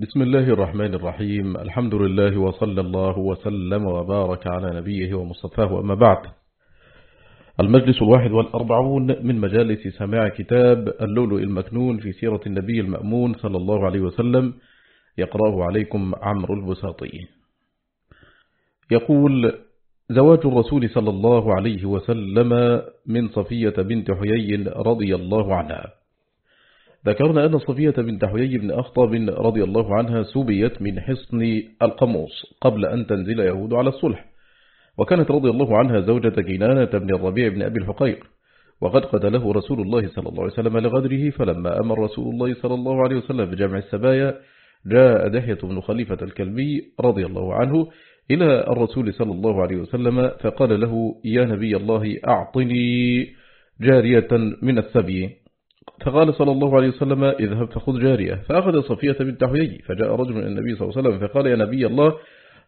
بسم الله الرحمن الرحيم. الحمد لله وصلى الله وسلم وبارك على نبيه ومصطفاه. أما بعد المجلس الواحد والأربعون من مجالس سماع كتاب اللؤلؤ المكنون في سيرة النبي المأمون صلى الله عليه وسلم. يقرأه عليكم عمرو البساطي. يقول زواج الرسول صلى الله عليه وسلم من صفية بنت حيي رضي الله عنها. ذكرنا أن صفية بنت حيي بن أخطب رضي الله عنها سبيت من حصن القموص قبل أن تنزل يهود على الصلح. وكانت رضي الله عنها زوجة كنانة بن الربيع بن أبي الحقيق وقد قتله رسول الله صلى الله عليه وسلم لغدره فلما أمر رسول الله صلى الله عليه وسلم بجمع السبايا جاء دحية بن خليفة الكلبي رضي الله عنه إلى الرسول صلى الله عليه وسلم فقال له يا نبي الله أعطني جارية من السبي. فقال صلى الله عليه وسلم اذهب فخذ جارية. فأخذ صفية بنت حيي فجاء رجل من النبي صلى الله عليه وسلم فقال يا نبي الله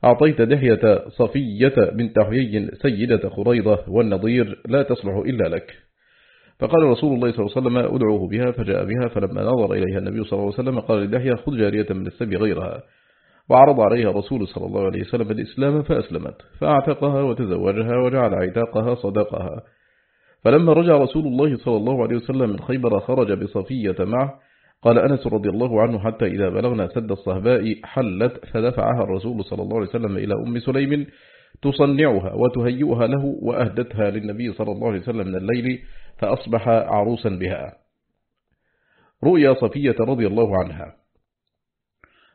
أعطيت دحية صفية بنت حيي سيدة خريضة والنظير لا تصلح إلا لك. فقال رسول الله صلى الله عليه وسلم أدعوه بها. فجاء بها فلما نظر إليها النبي صلى الله عليه وسلم قال لدحية خذ جارية من السبي غيرها. وعرض عليها رسول صلى الله عليه وسلم الإسلام فأسلمت فأعتقها وتزوجها وجعل عتاقها صدقها. فلما رجع رسول الله صلى الله عليه وسلم من خيبر خرج بصفية معه قال أنس رضي الله عنه حتى إذا بلغنا سد الصهباء حلت فدفعها الرسول صلى الله عليه وسلم إلى أم سليم تصنعها وتهيئها له وأهدتها للنبي صلى الله عليه وسلم من الليل فأصبح عروسا بها. رؤيا صفية رضي الله عنها.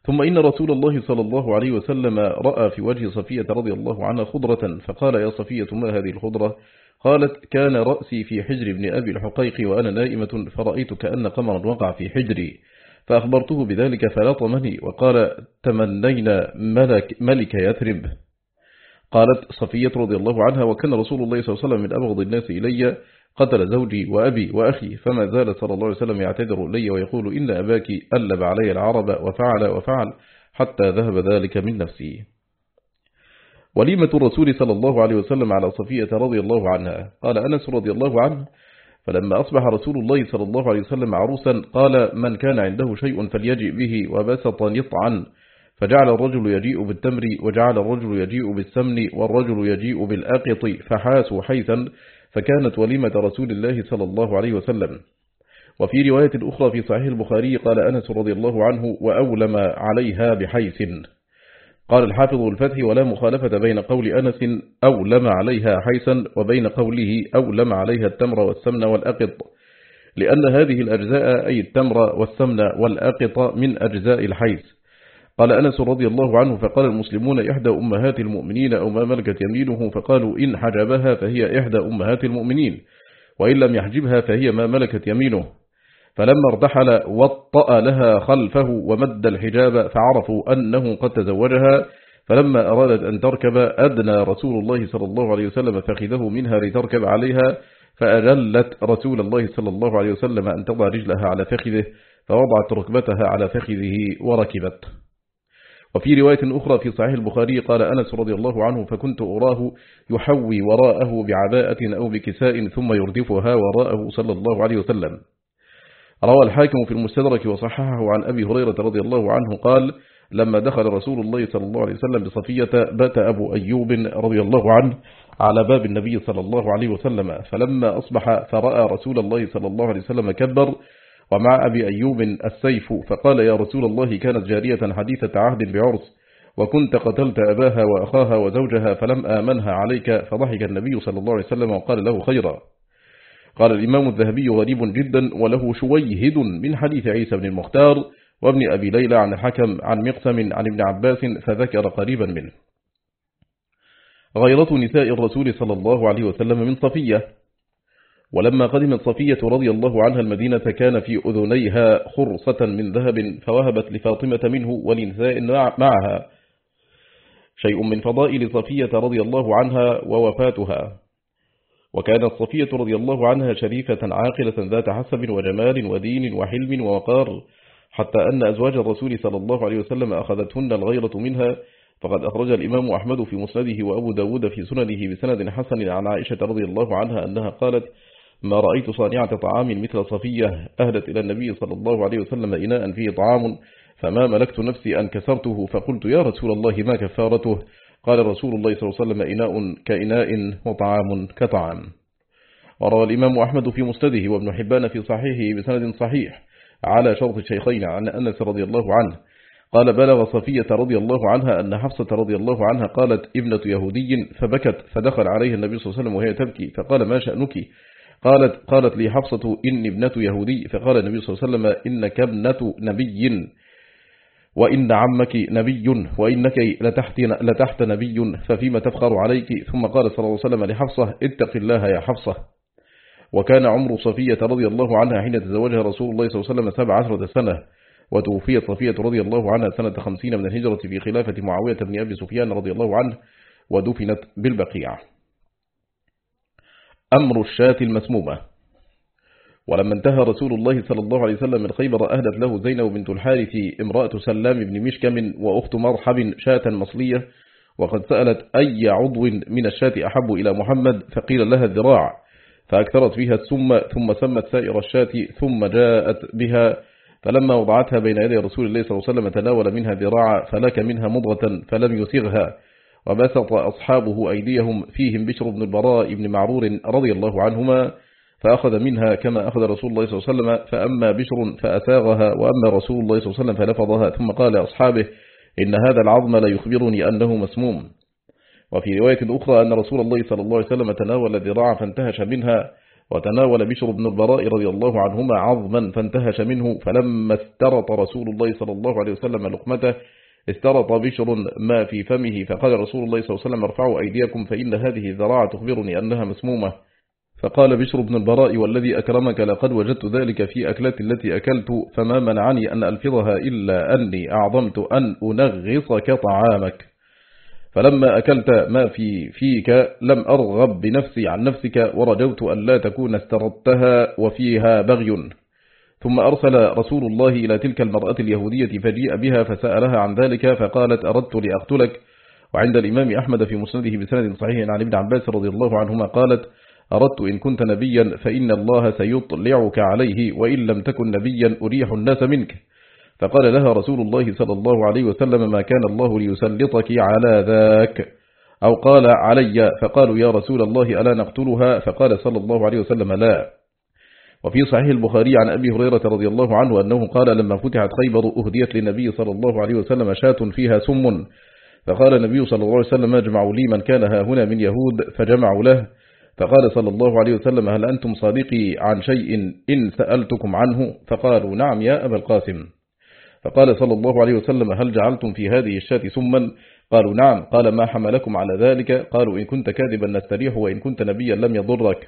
ثم إن رسول الله صلى الله عليه وسلم رأى في وجه صفية رضي الله عنها خضرة فقال يا صفية ما هذه الخضرة؟ قالت كان رأسي في حجر ابن أبي الحقيق وأنا نائمة فرأيت كأن قمرا وقع في حجري فأخبرته بذلك فلطمني وقال تمنينا ملك, ملك يثرب. قالت صفية رضي الله عنها وكان رسول الله صلى الله عليه وسلم من أبغض الناس إلي قتل زوجي وأبي وأخي فما زال صلى الله عليه وسلم يعتذر لي ويقول إن أباك ألب علي العرب وفعل وفعل حتى ذهب ذلك من نفسي. وليمة الرسول صلى الله عليه وسلم على صفية رضي الله عنها. قال أنس رضي الله عنه فلما أصبح رسول الله صلى الله عليه وسلم عروسا قال من كان عنده شيء فليجئ به وبسط يطعن فجعل الرجل يجيء بالتمر وجعل الرجل يجيء بالسمن والرجل يجيء بالأقط فحاسوا حيثا فكانت وليمة رسول الله صلى الله عليه وسلم. وفي رواية أخرى في صحيح البخاري قال أنس رضي الله عنه وأولم عليها بحيث. قال الحافظ الفتح ولا مخالفة بين قول أنس أو لم عليها حيثا وبين قوله أو لم عليها التمر والسمن والأقط. لأن هذه الأجزاء أي التمر والسمن والأقط من أجزاء الحيث قال أنس رضي الله عنه فقال المسلمون إحدى أمهات المؤمنين أو ما ملكت يمينه فقالوا إن حجبها فهي إحدى أمهات المؤمنين وإن لم يحجبها فهي ما ملكت يمينه. فلما ارتحل وطأ لها خلفه ومد الحجاب فعرفوا أنه قد تزوجها فلما أرادت أن تركب أدنى رسول الله صلى الله عليه وسلم فخذه منها لتركب عليها فأجلت رسول الله صلى الله عليه وسلم أن تضع رجلها على فخذه فوضعت ركبتها على فخذه وركبت. وفي رواية أخرى في صحيح البخاري قال أنس رضي الله عنه فكنت أراه يحوي وراءه بعباءة أو بكساء ثم يردفها وراءه صلى الله عليه وسلم. روى الحاكم في المستدرك وصححه عن أبي هريرة رضي الله عنه قال لما دخل رسول الله صلى الله عليه وسلم بصفية بات أبو أيوب رضي الله عنه على باب النبي صلى الله عليه وسلم فلما أصبح فرأى رسول الله صلى الله عليه وسلم كبر ومع أبي أيوب السيف فقال يا رسول الله كانت جارية حديثة عهد بعرس وكنت قتلت أباها وأخاها وزوجها فلم آمنها عليك فضحك النبي صلى الله عليه وسلم وقال له خيرا. قال الإمام الذهبي غريب جدا وله شويهد من حديث عيسى بن المختار وابن أبي ليلى عن الحكم عن مقسم عن ابن عباس فذكر قريبا منه. غيرة نساء الرسول صلى الله عليه وسلم من صفية. ولما قدمت صفية رضي الله عنها المدينة كان في أذنيها خرصة من ذهب فوهبت لفاطمة منه ولنساء معها. شيء من فضائل صفية رضي الله عنها ووفاتها. وكانت صفية رضي الله عنها شريفة عاقلة ذات حسب وجمال ودين وحلم ووقار حتى أن أزواج الرسول صلى الله عليه وسلم أخذتهن الغيرة منها فقد أخرج الإمام أحمد في مسنده وأبو داود في سنده بسند حسن عن عائشة رضي الله عنها أنها قالت ما رأيت صانعة طعام مثل صفية أهدت إلى النبي صلى الله عليه وسلم إناء فيه طعام فما ملكت نفسي أن كسرته فقلت يا رسول الله ما كفارته؟ قال رسول الله صلى الله عليه وسلم إناء كإناء وطعام كطعام. وروى الإمام أحمد في مسنده وابن حبان في صحيحه بسند صحيح على شرط الشيخين عن أنس رضي الله عنه. قال بلغ صفية رضي الله عنها أن حفصة رضي الله عنها قالت ابنة يهودي فبكت فدخل عليها النبي صلى الله عليه وسلم وهي تبكي فقال ما شأنك؟ قالت قالت لي حفصة إني ابنة يهودي. فقال النبي صلى الله عليه وسلم إنك ابنة نبي. وإن عمك نبي وإنك لتحت, لتحت نبي ففيما تفخر عليك. ثم قال صلى الله عليه وسلم لحفصة اتق الله يا حفصة. وكان عمر صفية رضي الله عنها حين تزوجها رسول الله صلى الله عليه وسلم سبع عشرة سنة. وتوفيت صفية رضي الله عنها سنة خمسين من الهجرة في خلافة معاوية بن أبي سفيان رضي الله عنه ودفنت بالبقيع. أمر الشاة المسمومة. ولما انتهى رسول الله صلى الله عليه وسلم من خيبر أهدت له زينب بنت الحارث امرأة سلام بن مشكم وأخت مرحب شاة مصلية وقد سألت أي عضو من الشاة أحب إلى محمد؟ فقيل لها الذراع فأكثرت فيها السم ثم سمت سائر الشاة ثم جاءت بها فلما وضعتها بين يدي رسول الله صلى الله عليه وسلم تناول منها ذراعا فلك منها مضغة فلم يسغها وبسط أصحابه أيديهم فيهم بشر بن البراء بن معرور رضي الله عنهما فأخذ منها كما أخذ رسول الله صلى الله عليه وسلم فأما بشر فأساغها وأما رسول الله صلى الله عليه وسلم فلفظها ثم قال لأصحابه إن هذا العظم لا يخبرني أنه مسموم. وفي رواية أخرى أن رسول الله صلى الله عليه وسلم تناول الذراع فانتهش منها وتناول بشر بن البراء رضي الله عنهما عظما فانتهش منه. فلما استرط رسول الله صلى الله عليه وسلم لقمته استرط بشر ما في فمه فقال رسول الله صلى الله عليه وسلم ارفعوا أيديكم فإن هذه الذراع تخبرني أنها مسمومة. فقال بشر بن البراء والذي أكرمك لقد وجدت ذلك في أكلتي التي أكلت فما منعني أن ألفظها إلا أني أعظمت أن أنغصك طعامك. فلما أكلت ما في فيك لم أرغب بنفسي عن نفسك ورجوت أن لا تكون استردتها وفيها بغي. ثم أرسل رسول الله إلى تلك المرأة اليهودية فجيء بها فسألها عن ذلك فقالت أردت لأقتلك. وعند الإمام أحمد في مسنده بسند صحيح عن ابن عباس رضي الله عنهما قالت أردت إن كنت نبيا فإن الله سيطلعك عليه وإن لم تكن نبيا أريح الناس منك. فقال لها رسول الله صلى الله عليه وسلم ما كان الله ليسلطك على ذاك؟ أو قال علي. فقالوا يا رسول الله ألا نقتلها؟ فقال صلى الله عليه وسلم لا. وفي صحيح البخاري عن أبي هريرة رضي الله عنه أنه قال لما فتحت خيبر أهديت للنبي صلى الله عليه وسلم شاة فيها سم. فقال النبي صلى الله عليه وسلم اجمعوا لي من كان ها هنا من يهود فجمعوا له. فقال صلى الله عليه وسلم هل أنتم صادقي عن شيء إن سألتكم عنه؟ فقالوا نعم يا أبا القاسم. فقال صلى الله عليه وسلم هل جعلتم في هذه الشاة سما؟ قالوا نعم. قال ما حملكم على ذلك؟ قالوا إن كنت كاذبا نستريح وإن كنت نبيا لم يضرك.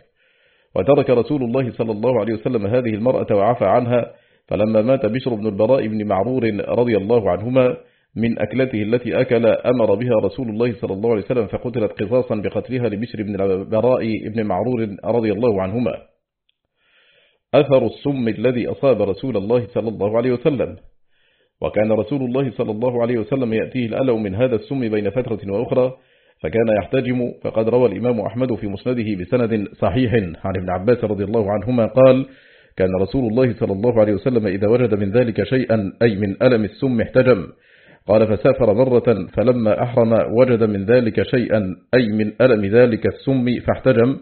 وترك رسول الله صلى الله عليه وسلم هذه المرأة وعفى عنها. فلما مات بشر بن البراء بن معرور رضي الله عنهما من أكلته التي أكل أمر بها رسول الله صلى الله عليه وسلم فقتلت قصاصا بقتلها لبشر بن البراء بن معرور رضي الله عنهما. أثر السم الذي أصاب رسول الله صلى الله عليه وسلم. وكان رسول الله صلى الله عليه وسلم يأتيه الألم من هذا السم بين فترة وأخرى فكان يحتجم فقد روى الإمام أحمد في مسنده بسند صحيح. عن ابن عباس رضي الله عنهما قال كان رسول الله صلى الله عليه وسلم إذا وجد من ذلك شيئا أي من ألم السم احتجم. قال فسافر مرة فلما أحرم وجد من ذلك شيئا أي من ألم ذلك السم فاحتجم.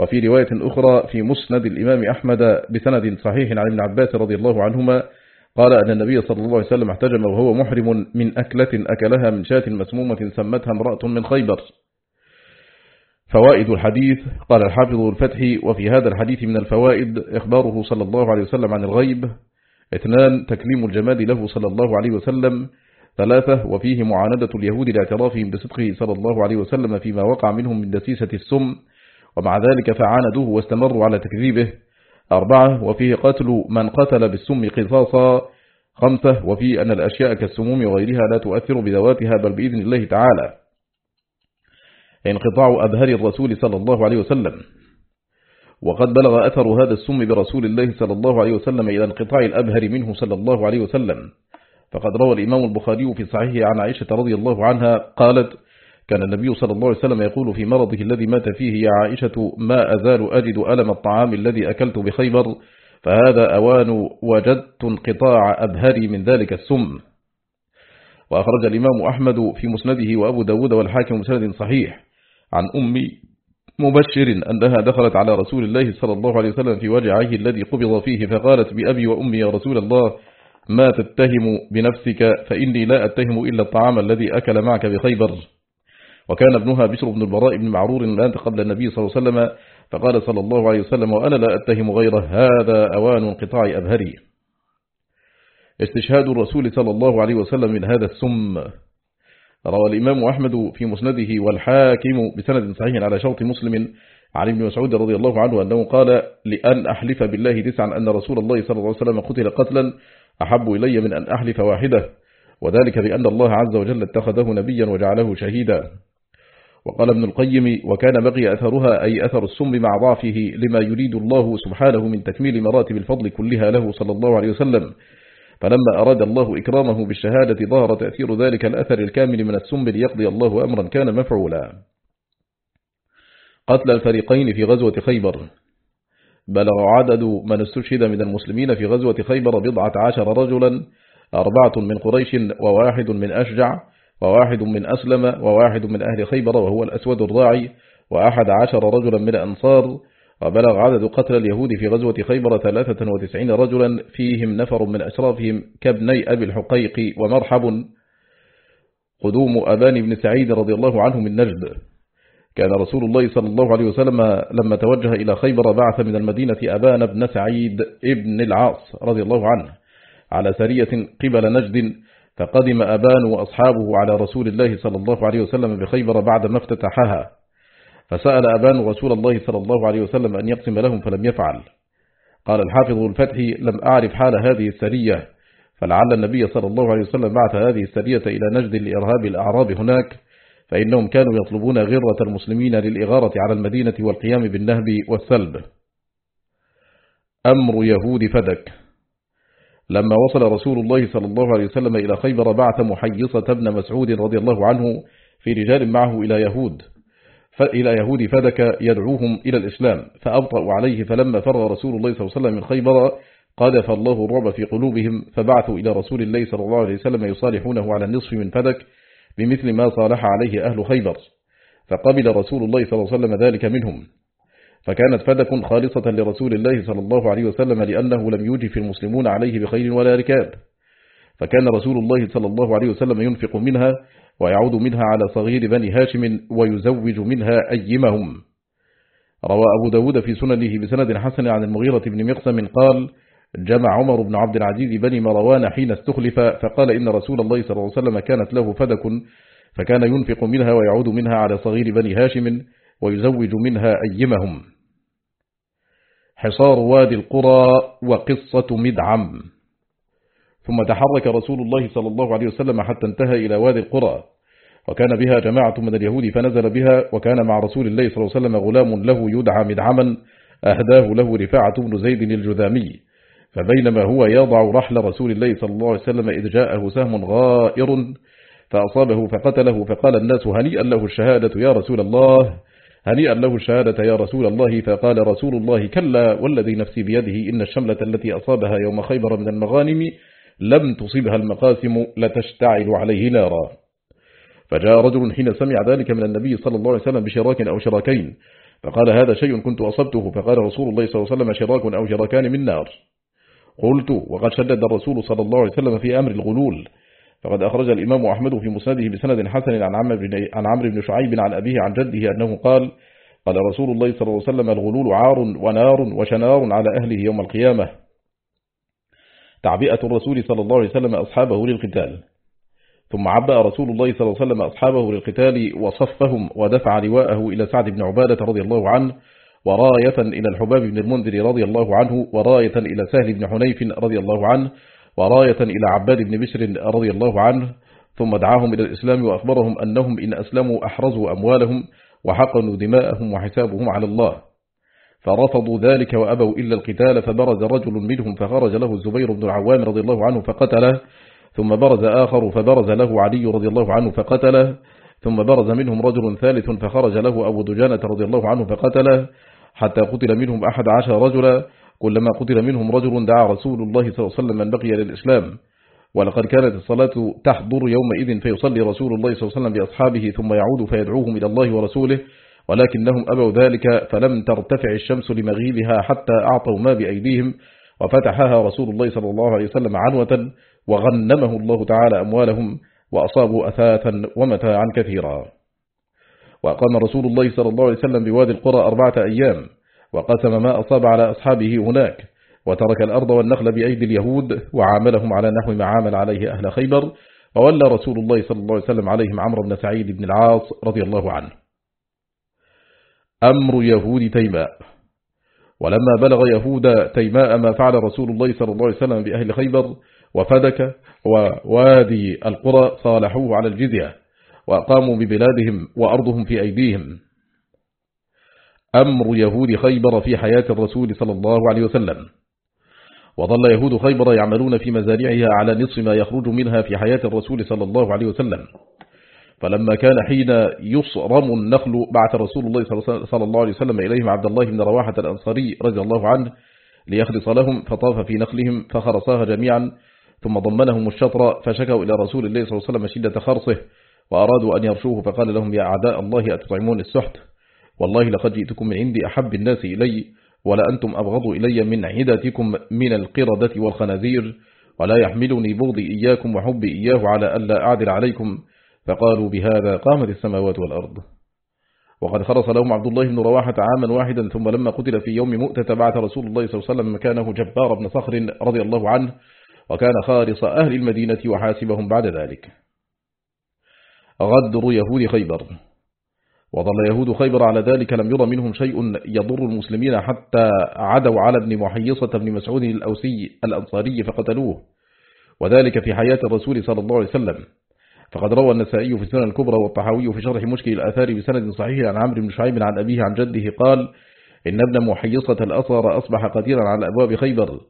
وفي رواية أخرى في مسند الإمام أحمد بسند صحيح عن ابن عباس رضي الله عنهما قال أن النبي صلى الله عليه وسلم احتجم وهو محرم من أكلة أكلها من شاة مسمومة سمتها امرأة من خيبر. فوائد الحديث قال الحافظ الفتح وفي هذا الحديث من الفوائد إخباره صلى الله عليه وسلم عن الغيب. اثنان تكليم الجماد له صلى الله عليه وسلم. ثلاثة وفيه معاندة اليهود لاعترافهم بصدقه صلى الله عليه وسلم فيما وقع منهم من دسيسة السم ومع ذلك فعاندوه واستمروا على تكذيبه. أربعة وفيه قتل من قتل بالسم قصاصا. خمسة وفيه أن الأشياء كالسموم وغيرها لا تؤثر بذواتها بل بإذن الله تعالى. انقطاع أبهر الرسول صلى الله عليه وسلم. وقد بلغ أثر هذا السم برسول الله صلى الله عليه وسلم إلى انقطاع الأبهر منه صلى الله عليه وسلم. فقد روى الإمام البخاري في صحيحه عن عائشة رضي الله عنها قالت كان النبي صلى الله عليه وسلم يقول في مرضه الذي مات فيه يا عائشة ما أزال أجد ألم الطعام الذي أكلت بخيبر فهذا أوان وجدت انقطاع أبهري من ذلك السم. وأخرج الإمام أحمد في مسنده وأبو داود والحاكم مسند صحيح عن أمي مبشر أنها دخلت على رسول الله صلى الله عليه وسلم في وجعه الذي قبض فيه فقالت بأبي وأمي يا رسول الله ما تتهم بنفسك فإني لا أتهم إلا الطعام الذي أكل معك بخيبر. وكان ابنها بشر بن البراء بن معرور مات قبل النبي صلى الله عليه وسلم فقال صلى الله عليه وسلم وأنا لا أتهم غيره هذا أوان انقطاع أبهري. استشهاد الرسول صلى الله عليه وسلم من هذا السم. روى الإمام أحمد في مسنده والحاكم بسند صحيح على شرط مسلم عن ابن مسعود رضي الله عنه أنه قال لأن أحلف بالله تسعا أن رسول الله صلى الله عليه وسلم قتل قتلا أحب إلي من أن أحلف واحدة وذلك بأن الله عز وجل اتخذه نبيا وجعله شهيدا. وقال ابن القيم وكان بقي أثرها أي أثر السم مع ضعفه لما يريد الله سبحانه من تكميل مراتب الفضل كلها له صلى الله عليه وسلم. فلما أراد الله إكرامه بالشهادة ظهر تأثير ذلك الأثر الكامل من السم ليقضي الله أمرا كان مفعولا. قتل الفريقين في غزوة خيبر. بلغ عدد من استشهد من المسلمين في غزوة خيبر بضعة عشر رجلا أربعة من قريش وواحد من أشجع وواحد من أسلم وواحد من أهل خيبر وهو الأسود الراعي وأحد عشر رجلا من أنصار وبلغ عدد قتل اليهود في غزوة خيبر 93 رجلا فيهم نفر من أشرافهم كابني أبي الحقيق ومرحب. قدوم أبان بن سعيد رضي الله عنه من نجد. كان رسول الله صلى الله عليه وسلم لما توجه إلى خيبر بعث من المدينة أبان بن سعيد ابن العاص رضي الله عنه على سرية قبل نجد فقدم أبان وأصحابه على رسول الله صلى الله عليه وسلم بخيبر بعد ما افتتحها. فسأل أبان رسول الله صلى الله عليه وسلم أن يقسم لهم فلم يفعل. قال الحافظ الفتح لم أعرف حال هذه السرية. فلعل النبي صلى الله عليه وسلم بعث هذه السرية إلى نجد لإرهاب الأعراب هناك فإنهم كانوا يطلبون غرة المسلمين للإغارة على المدينة والقيام بالنهب والسلب. أمر يهود فدك. لما وصل رسول الله صلى الله عليه وسلم إلى خيبر بعث محيصة ابن مسعود رضي الله عنه في رجال معه إلى يهود فإلى يهود فدك يدعوهم إلى الإسلام فأبطأوا عليه فلما فرغ رسول الله صلى الله عليه وسلم من خيبر قذف الله الرعب في قلوبهم فبعثوا إلى رسول الله صلى الله عليه وسلم يصالحونه على النصف من فدك بمثل ما صالح عليه أهل خيبر فقبل رسول الله صلى الله عليه وسلم ذلك منهم. فكانت فدك خالصة لرسول الله صلى الله عليه وسلم لأنه لم يوجف المسلمون عليه بخير ولا ركاب. فكان رسول الله صلى الله عليه وسلم ينفق منها ويعود منها على صغير بني هاشم ويزوج منها أيمهم. روى أبو داود في سننه بسند حسن عن المغيرة بن مقسم قال جمع عمر بن عبد العزيز بني مروان حين استخلف فقال إن رسول الله صلى الله عليه وسلم كانت له فدك فكان ينفق منها ويعود منها على صغير بني هاشم ويزوج منها أيمهم. حصار وادي القرى وقصة مدعم. ثم تحرك رسول الله صلى الله عليه وسلم حتى انتهى إلى وادي القرى وكان بها جماعة من اليهود فنزل بها وكان مع رسول الله صلى الله عليه وسلم غلام له يدعى مدعما أهداه له رفاعة بن زيد الجذامي. فبينما هو يضع رحل رسول الله صلى الله عليه وسلم إذ جاءه سهم غائر فأصابه فقتله فقال الناس هنيئا له الشهادة يا رسول الله هنيئا له الشهادة يا رسول الله فقال رسول الله كلا والذي نفسي بيده إن الشملة التي أصابها يوم خيبر من المغانم لم تصبها المقاسم لتشتعل عليه نارا. فجاء رجل حين سمع ذلك من النبي صلى الله عليه وسلم بشراك أو شراكين فقال هذا شيء كنت أصبته فقال رسول الله صلى الله عليه وسلم شراك أو شراكان من نار. قلت وقد شدد الرسول صلى الله عليه وسلم في أمر الغلول فقد أخرج الإمام أحمد في مسنده بسند حسن عن عمرو بن عن عمرو بن شعيب عن أبيه عن جده أنه قال قال رسول الله صلى الله عليه وسلم الغلول عار ونار وشنار على أهله يوم القيامة. تعبئة الرسول صلى الله عليه وسلم أصحابه للقتال. ثم عبأ رسول الله صلى الله عليه وسلم أصحابه للقتال وصفهم ودفع لواءه إلى سعد بن عبادة رضي الله عنه وراية إلى الحباب بن المنذر رضي الله عنه وراية إلى سهل بن حنيف رضي الله عنه وراية إلى عباد بن بشر رضي الله عنه. ثم دعاهم إلى الإسلام وأخبرهم أنهم إن أسلموا أحرزوا أموالهم وحقنوا دماءهم وحسابهم على الله. فرفضوا ذلك وأبوا إلا القتال فبرز رجل منهم فخرج له الزبير بن العوام رضي الله عنه فقتله. ثم برز آخر فبرز له علي رضي الله عنه فقتله. ثم برز منهم رجل ثالث فخرج له أبو دجانة رضي الله عنه فقتله. حتى قتل منهم أحد عشر رجلا. كلما قتل منهم رجل دعا رسول الله صلى الله عليه وسلم من بقي للإسلام. ولقد كانت الصلاة تحضر يومئذ فيصلي رسول الله صلى الله عليه وسلم بأصحابه ثم يعود فيدعوهم إلى الله ورسوله. ولكنهم أبوا ذلك فلم ترتفع الشمس لمغيبها حتى أعطوا ما بأيديهم. وفتحها رسول الله صلى الله عليه وسلم عنوة وغنمه الله تعالى أموالهم وأصابوا أثاثا ومتاعا كثيرا. وأقام رسول الله صلى الله عليه وسلم بوادي القرى أربعة أيام وقسم ما أصاب على أصحابه هناك وترك الأرض والنخل بأيدي اليهود وعاملهم على نحو ما عامل عليه أهل خيبر وولى رسول الله صلى الله عليه وسلم عليهم عمرو بن سعيد بن العاص رضي الله عنه. أمر يهود تيماء. ولما بلغ يهود تيماء ما فعل رسول الله صلى الله عليه وسلم بأهل خيبر وفدك ووادي القرى صالحوه على الجزية. وأقاموا ببلادهم وأرضهم في أيديهم. أمر يهود خيبر في حياة الرسول صلى الله عليه وسلم. وظل يهود خيبر يعملون في مزارعها على نصف ما يخرج منها في حياة الرسول صلى الله عليه وسلم. فلما كان حين يصرم النخل بعث رسول الله صلى الله عليه وسلم إليهم عبد الله بن رواحة الأنصاري رضي الله عنه ليخلص لهم فطاف في نخلهم فخرصاها جميعا ثم ضمنهم الشطر فشكوا إلى رسول الله صلى الله عليه وسلم شدة خرصه وأرادوا أن يرشوه فقال لهم يا أعداء الله أتطعمون السحت؟ والله لقد جئتكم من عندي أحب الناس إلي ولا أنتم أبغض إلي من عدتكم من القردة والخنازير ولا يحملني بغضي إياكم وحبي إياه على ألا أعدل عليكم. فقالوا بهذا قامت السماوات والأرض. وقد خرص لهم عبد الله بن رواحة عاما واحدا ثم لما قتل في يوم مؤتة بعث رسول الله صلى الله عليه وسلم مكانه جبار بن صخر رضي الله عنه وكان خارص أهل المدينة وحاسبهم بعد ذلك. غدر يهود خيبر. وظل يهود خيبر على ذلك لم يرى منهم شيء يضر المسلمين حتى عدوا على ابن محيصة بن مسعود الأوسي الأنصاري فقتلوه. وذلك في حياة الرسول صلى الله عليه وسلم. فقد روى النسائي في السنة الكبرى والطحاوي في شرح مشكل الآثار بسند صحيح عن عمرو بن شعيب عن أبيه عن جده قال إن ابن محيصة الأصغر أصبح قديرا على أبواب خيبر.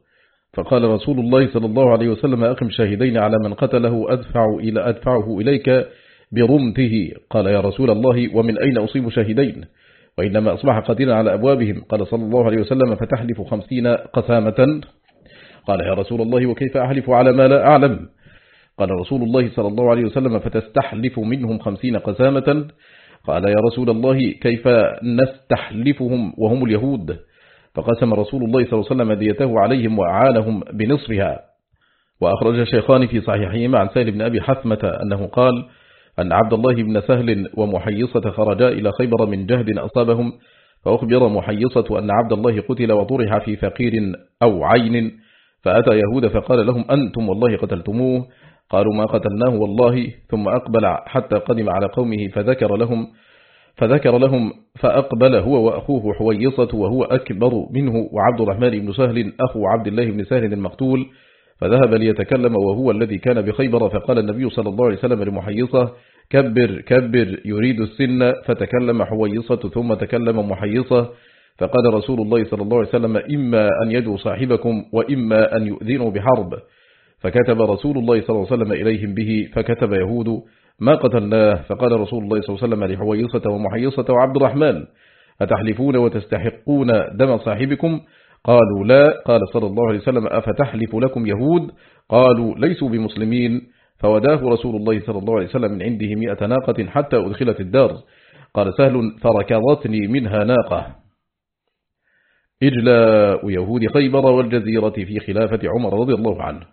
فقال رسول الله صلى الله عليه وسلم أقم شاهدين على من قتله أدفع إلى أدفعه إليك برمته. قال يا رسول الله ومن أين أصيب شاهدين؟ وإنما أصبح قديرا على أبوابهم. قال صلى الله عليه وسلم فتحلف خمسين قسامة؟ قال يا رسول الله وكيف أحلف على ما لا أعلم؟ قال رسول الله صلى الله عليه وسلم فتستحلف منهم خمسين قسامة؟ قال يا رسول الله كيف نستحلفهم وهم اليهود؟ فقسم رسول الله صلى الله عليه وسلم ديته عليهم وأعانهم بنصفها وأخرج الشيخان في صحيحهما عن سهل بن أبي حثمة أنه قال أن عبد الله بن سهل ومحيصة خرجا إلى خيبر من جهد أصابهم فأخبر محيصة أن عبد الله قتل وطرح في فقير أو عين فأتى يهود فقال لهم أنتم والله قتلتموه قالوا ما قتلناه والله ثم أقبل حتى قدم على قومه فذكر لهم فذكر لهم فأقبل هو وأخوه حويصة وهو أكبر منه وعبد الرحمن بن سهل أخو عبد الله بن سهل المقتول فذهب ليتكلم وهو الذي كان بخيبر فقال النبي صلى الله عليه وسلم لمحيصة كبر كبر يريد السن. فتكلم حويصة ثم تكلم محيصة فقال رسول الله صلى الله عليه وسلم إما أن يدعو صاحبكم وإما أن يؤذنوا بحرب. فكتب رسول الله صلى الله عليه وسلم إليهم به فكتب يهود ما قتلناه؟ فقال رسول الله صلى الله عليه وسلم لحويصة ومحيصة وعبد الرحمن أتحلفون وتستحقون دم صاحبكم؟ قالوا لا. قال صلى الله عليه وسلم أفتحلف لكم يهود؟ قالوا ليسوا بمسلمين. فوداه رسول الله صلى الله عليه وسلم من عنده مئة ناقة حتى أدخلت الدار. قال سهل فركضتني منها ناقة. إجلاء يهود خيبر والجزيرة في خلافة عمر رضي الله عنه.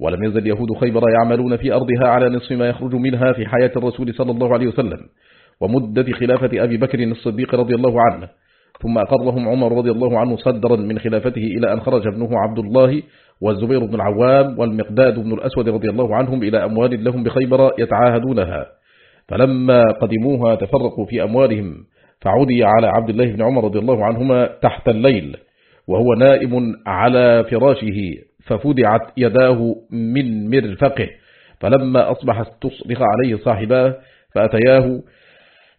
ولم يزل يهود خيبر يعملون في أرضها على نصف ما يخرج منها في حياة الرسول صلى الله عليه وسلم. ومدة خلافة أبي بكر الصديق رضي الله عنه. ثم أقرهم عمر رضي الله عنه صدرا من خلافته إلى أن خرج ابنه عبد الله والزبير بن العوام والمقداد بن الأسود رضي الله عنهم إلى أموال لهم بخيبر يتعاهدونها. فلما قدموها تفرقوا في أموالهم فعودي على عبد الله بن عمر رضي الله عنهما تحت الليل وهو نائم على فراشه ففدعت يداه من مرفقه فلما أصبح استصرخ عليه صاحباه فأتياه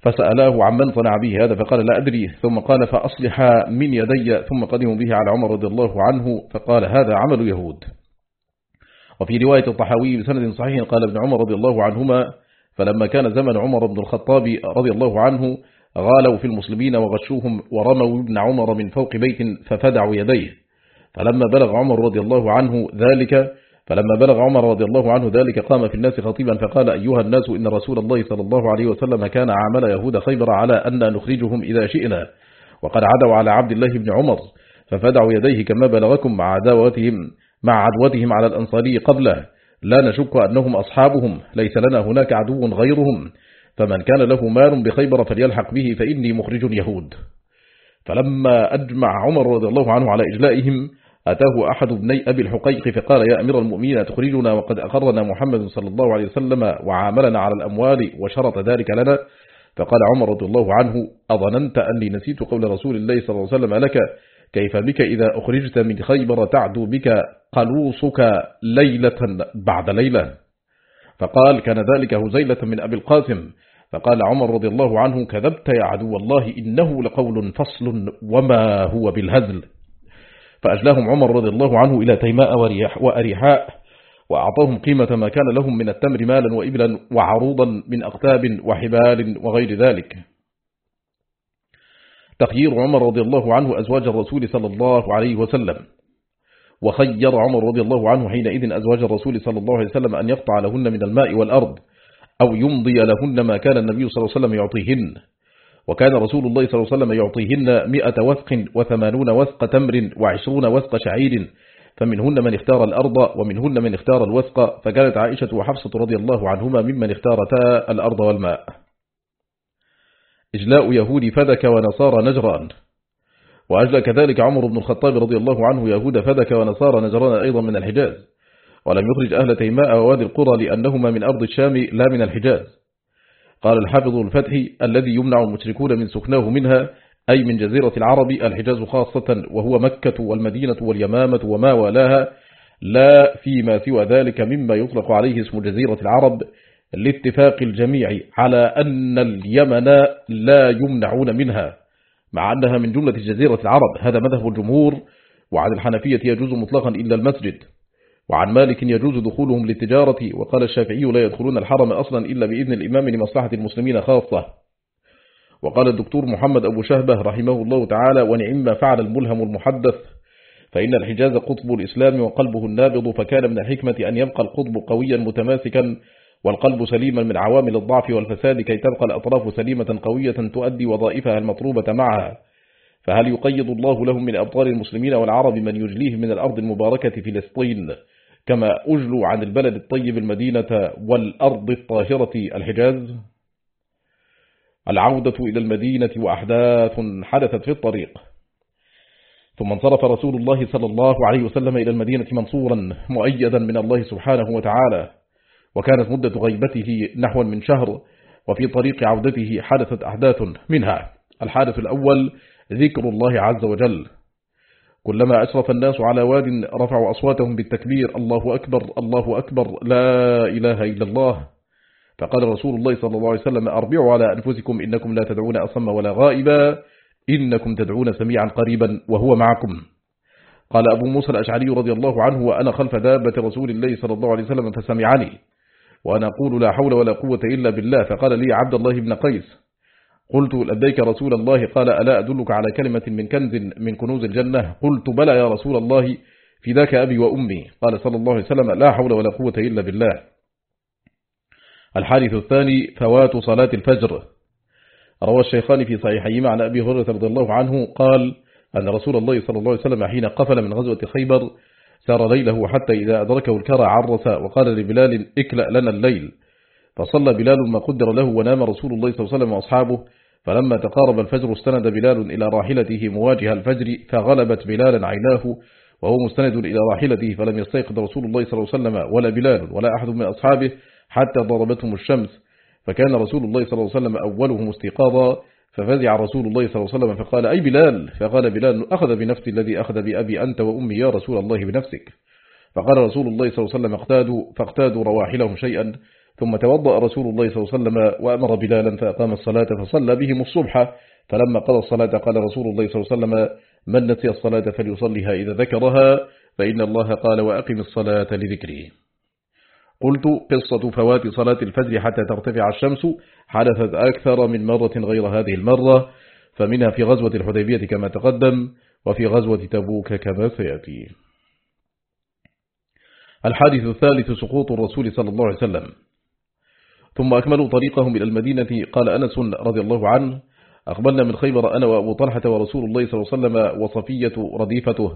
فسألاه عمن صنع به هذا فقال لا أدري. ثم قال فأصلح من يدي. ثم قدموا به على عمر رضي الله عنه فقال هذا عمل يهود. وفي رواية الطحاوي بسند صحيح قال ابن عمر رضي الله عنهما فلما كان زمن عمر بن الخطاب رضي الله عنه غالوا في المسلمين وغشوهم ورموا ابن عمر من فوق بيت ففدعوا يديه. فلما بلغ عمر رضي الله عنه ذلك فلما بلغ عمر رضي الله عنه ذلك قام في الناس خطيبا فقال أيها الناس إن رسول الله صلى الله عليه وسلم كان عامل يهود خيبر على أن نخرجهم إذا شئنا وقد عدوا على عبد الله بن عمر ففدعوا يديه كما بلغكم مع عداوتهم مع عدوتهم على الأنصاري قبله. لا نشك أنهم أصحابهم ليس لنا هناك عدو غيرهم. فمن كان له مال بخيبر فليلحق به فإني مخرج يهود فلما أجمع عمر رضي الله عنه على إجلائهم أتاه أحد ابني أبي الحقيق فقال يا أمير المؤمنين تخرجنا وقد أقرنا محمد صلى الله عليه وسلم وعاملنا على الأموال وشرط ذلك لنا؟ فقال عمر رضي الله عنه أظننت أني نسيت قول رسول الله صلى الله عليه وسلم لك كيف بك إذا أخرجت من خيبر تعدو بك قلوصك ليلة بعد ليلة؟ فقال كان ذلك هزيلة من أبي القاسم. فقال عمر رضي الله عنه كذبت يا عدو الله إنه لقول فصل وما هو بالهزل. فأجلاهم عمر رضي الله عنه إلى تيماء وأريحاء وأعطاهم قيمة ما كان لهم من التمر مالا وإبلا وعروضا من أقتاب وحبال وغير ذلك. تخيير عمر رضي الله عنه أزواج الرسول صلى الله عليه وسلم. وخير عمر رضي الله عنه حينئذ أزواج الرسول صلى الله عليه وسلم أن يقطع لهن من الماء والأرض أو يمضي لهن ما كان النبي صلى الله عليه وسلم يعطيهن. وكان رسول الله صلى الله عليه وسلم يعطيهن مئة وثق وثمانون وثق تمر وعشرون وثق شعير فمنهن من اختار الأرض ومنهن من اختار الوثق فكانت عائشة وحفصة رضي الله عنهما ممن اختارتا الأرض والماء. إجلاء يهود فدك ونصارى نجران. وأجلى كذلك عمر بن الخطاب رضي الله عنه يهود فدك ونصارى نجران أيضا من الحجاز. ولم يخرج أهل تيماء ووادي القرى لأنهما من أرض الشام لا من الحجاز. قال الحافظ الفتح الذي يمنع المشركون من سكناه منها أي من جزيرة العرب الحجاز خاصة وهو مكة والمدينة واليمامة وما والاها لا فيما سوى ذلك مما يطلق عليه اسم جزيرة العرب لاتفاق الجميع على أن اليمن لا يمنعون منها مع أنها من جملة جزيرة العرب. هذا مذهب الجمهور وعن الحنفية يجوز مطلقا إلا المسجد. وعن مالك يجوز دخولهم للتجارة وقال الشافعي لا يدخلون الحرم أصلا إلا بإذن الإمام لمصلحة المسلمين خاصة. وقال الدكتور محمد أبو شهبة رحمه الله تعالى ونعم فعل الملهم المحدث فإن الحجاز قطب الإسلام وقلبه النابض فكان من الحكمة أن يبقى القطب قويا متماسكا والقلب سليما من عوامل الضعف والفساد كي تبقى الأطراف سليمة قوية تؤدي وظائفها المطلوبة معها. فهل يقيد الله لهم من أبطال المسلمين والعرب من يجليه من الأرض المباركة فلسطين؟ كما أجلوا عن البلد الطيب المدينة والأرض الطاهرة الحجاز. العودة إلى المدينة وأحداث حدثت في الطريق. ثم انصرف رسول الله صلى الله عليه وسلم إلى المدينة منصورا مؤيدا من الله سبحانه وتعالى. وكانت مدة غيبته نحو من شهر وفي طريق عودته حدثت أحداث منها. الحادث الأول ذكر الله عز وجل. كلما أشرف الناس على واد رفعوا أصواتهم بالتكبير الله أكبر الله أكبر لا إله إلا الله. فقال رسول الله صلى الله عليه وسلم أربعوا على أنفسكم إنكم لا تدعون أصم ولا غائبا إنكم تدعون سميعا قريبا وهو معكم. قال أبو موسى الأشعري رضي الله عنه وأنا خلف دابة رسول الله صلى الله عليه وسلم فسمعني. وأنا أقول لا حول ولا قوة إلا بالله فقال لي عبد الله بن قيس قلت لديك رسول الله قال ألا أدلك على كلمة من كنز من كنوز الجنة؟ قلت بلى يا رسول الله في ذاك أبي وأمي. قال صلى الله عليه وسلم لا حول ولا قوة إلا بالله. الحادث الثاني فوات صلاة الفجر. روى الشيخان في صحيحيهما عن أبي هريرة رضي الله عنه قال أن رسول الله صلى الله عليه وسلم حين قفل من غزوة خيبر سار ليله حتى إذا أدركه الكرى عرس وقال لبلال اكلأ لنا الليل. فصلى بلال ما قدر له ونام رسول الله صلى الله عليه وسلم وأصحابه فلما تقارب الفجر استند بلال إلى راحلته مواجه الفجر فغلبت بلالا عيناه وهو مستند إلى راحلته فلم يستيقظ رسول الله صلى الله عليه وسلم ولا بلال ولا أحد من أصحابه حتى ضربتهم الشمس. فكان رسول الله صلى الله عليه وسلم أولهم استيقاظا ففزع رسول الله صلى الله عليه وسلم فقال أي بلال؟ فقال بلال أخذ بنفسي الذي أخذ بأبي أنت وأمي يا رسول الله بنفسك. فقال رسول الله صلى الله عليه وسلم اقتادوا فاقتادوا رواحلهم شيئا. ثم توضأ رسول الله صلى الله عليه وسلم وأمر بلالا فأقام الصلاة فصلى بهم الصبح. فلما قضى الصلاة قال رسول الله صلى الله عليه وسلم من نسي الصلاة فليصليها إذا ذكرها فإن الله قال وأقم الصلاة لذكره. قلت قصة فوات صلاة الفجر حتى ترتفع الشمس حدثت أكثر من مرة غير هذه المرة فمنها في غزوة الحديبية كما تقدم وفي غزوة تبوك كما سيأتي. الحادث الثالث سقوط الرسول صلى الله عليه وسلم. ثم أكملوا طريقهم إلى المدينة. قال أنس رضي الله عنه أقبلنا من خيبر أنا وأبو طلحة ورسول الله صلى الله عليه وسلم وصفية رديفته.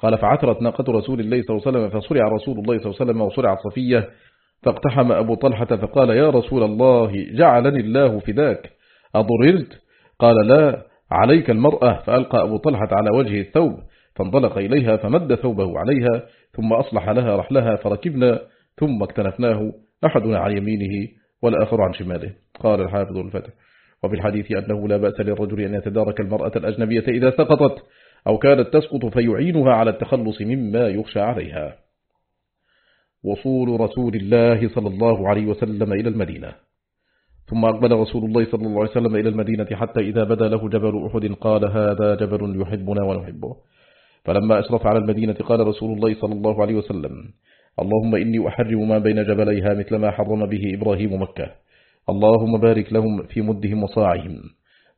قال فعثرت ناقة رسول الله صلى الله عليه وسلم فصرع رسول الله صلى الله عليه وسلم وصرعت صفية فاقتحم أبو طلحة فقال يا رسول الله جعلني الله فداك. أضررت؟ قال لا عليك المرأة. فألقى أبو طلحة على وجه الثوب فانطلق إليها فمد ثوبه عليها ثم أصلح لها رحلها فركبنا ثم اكتنفناه أحدنا عن يمينه. والآخر عن شماله. قال الحافظ الفتح وفي الحديث أنه لا بأس للرجل أن يتدارك المرأة الأجنبية إذا سقطت أو كانت تسقط فيعينها على التخلص مما يخشى عليها. وصول رسول الله صلى الله عليه وسلم إلى المدينة. ثم أقبل رسول الله صلى الله عليه وسلم إلى المدينة حتى إذا بدا له جبل أحد قال هذا جبل يحبنا ونحبه. فلما أشرف على المدينة قال رسول الله صلى الله عليه وسلم اللهم إني أحرم ما بين جبليها مثل ما حرم به إبراهيم مكة. اللهم بارك لهم في مدهم وصاعهم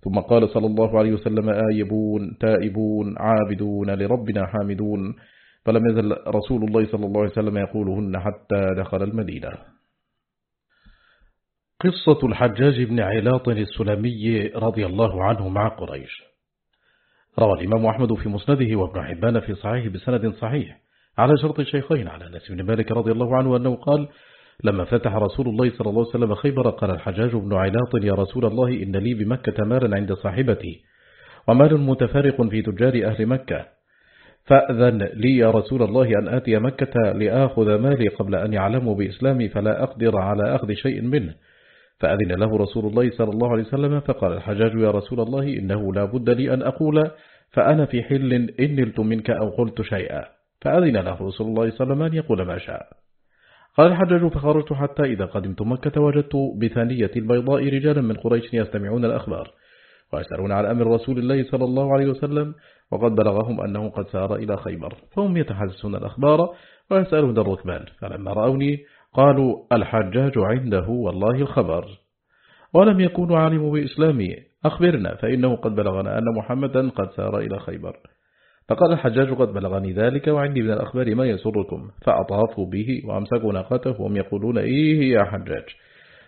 ثم قال صلى الله عليه وسلم آيبون تائبون عابدون لربنا حامدون. فلم يزل رسول الله صلى الله عليه وسلم يقولهن حتى دخل المدينة. قصة الحجاج بن علاط السلمي رضي الله عنه مع قريش. روى الإمام أحمد في مسنده وابن حبان في صحيح بسند صحيح. على شرط الشيخين على ناس بن مالك رضي الله عنه أنه قال لما فتح رسول الله صلى الله عليه وسلم خيبر قال الحجاج بن علاط يا رسول الله إن لي بمكة مالا عند صاحبتي ومال متفارق في تجار أهل مكة. فأذن لي يا رسول الله أن آتي مكة لآخذ مالي قبل أن يعلموا بإسلامي فلا أقدر على أخذ شيء منه. فأذن له رسول الله صلى الله عليه وسلم فقال الحجاج يا رسول الله إنه لا بد لي أن أقول فأنا في حل إن نلت منك أو قلت شيئا. فأذن له رسول الله صلى الله عليه وسلم أن يقول ما شاء. قال الحجاج فخرجت حتى إذا قدمت مكة وجدت بثانية البيضاء رجالا من قريش يستمعون الأخبار ويسألون عن أمر رسول الله صلى الله عليه وسلم وقد بلغهم أنه قد سار إلى خيبر. فهم يتحدثون الأخبار ويسألون الركبان. فلما رأوني قالوا الحجاج عنده والله الخبر. ولم يكونوا علموا بإسلامي. أخبرنا فإنه قد بلغنا أن محمدا قد سار إلى خيبر. فقال الحجاج قد بلغني ذلك وعندي من الأخبار ما يسركم فأطافوا به وأمسكوا ناقته وهم يقولون إيه يا حجاج؟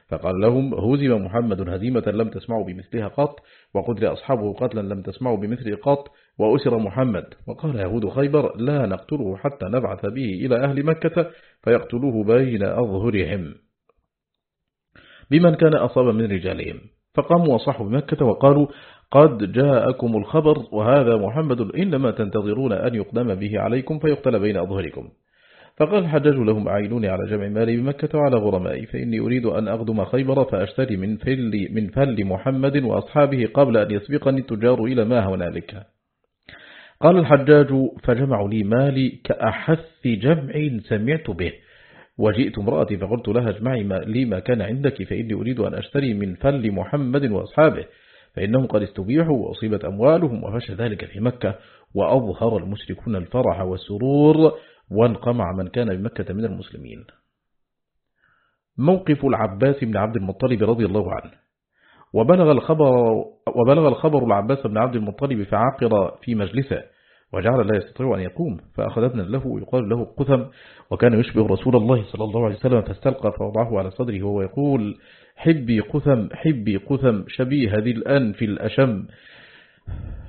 فقال لهم هزم محمد هزيمة لم تسمعوا بمثلها قط وقتل أصحابه قتلا لم تسمعوا بمثله قط وأسر محمد. وقال يهود خيبر لا نقتله حتى نبعث به إلى أهل مكة فيقتلوه بين أظهرهم. بمن كان أصاب من رجالهم؟ فقاموا وصحوا بمكة وقالوا قد جاءكم الخبر وهذا محمد إنما تنتظرون أن يقدم به عليكم فيقتل بين أظهركم. فقال الحجاج لهم أعينوني على جمع مالي بمكة وعلى غرمائي فإني أريد أن أغدم خيبر فأشتري من فل, من فل محمد وأصحابه قبل أن يسبقني التجار إلى ما هنالك. قال الحجاج فجمعوا لي مالي كأحث جمع سمعت به. وجئت امرأتي فقلت لها اجمعي لي ما كان عندك فإني أريد أن أشتري من فل محمد وأصحابه. فإنهم قد استبيحوا وأصيبت أموالهم وفش ذلك في مكة وأظهر المشركون الفرح والسرور وانقمع من كان بمكة من المسلمين. موقف العباس بن عبد المطلب رضي الله عنه. وبلغ الخبر, وبلغ الخبر العباس بن عبد المطلب فعاقر في مجلسه وجعل لا يستطيع أن يقوم فأخذ له يقال له قثم وكان يشبه رسول الله صلى الله عليه وسلم فاستلقى فوضعه على صدره وهو يقول حبي قثم حبي قثم شبيه ذي الأنف الأشم.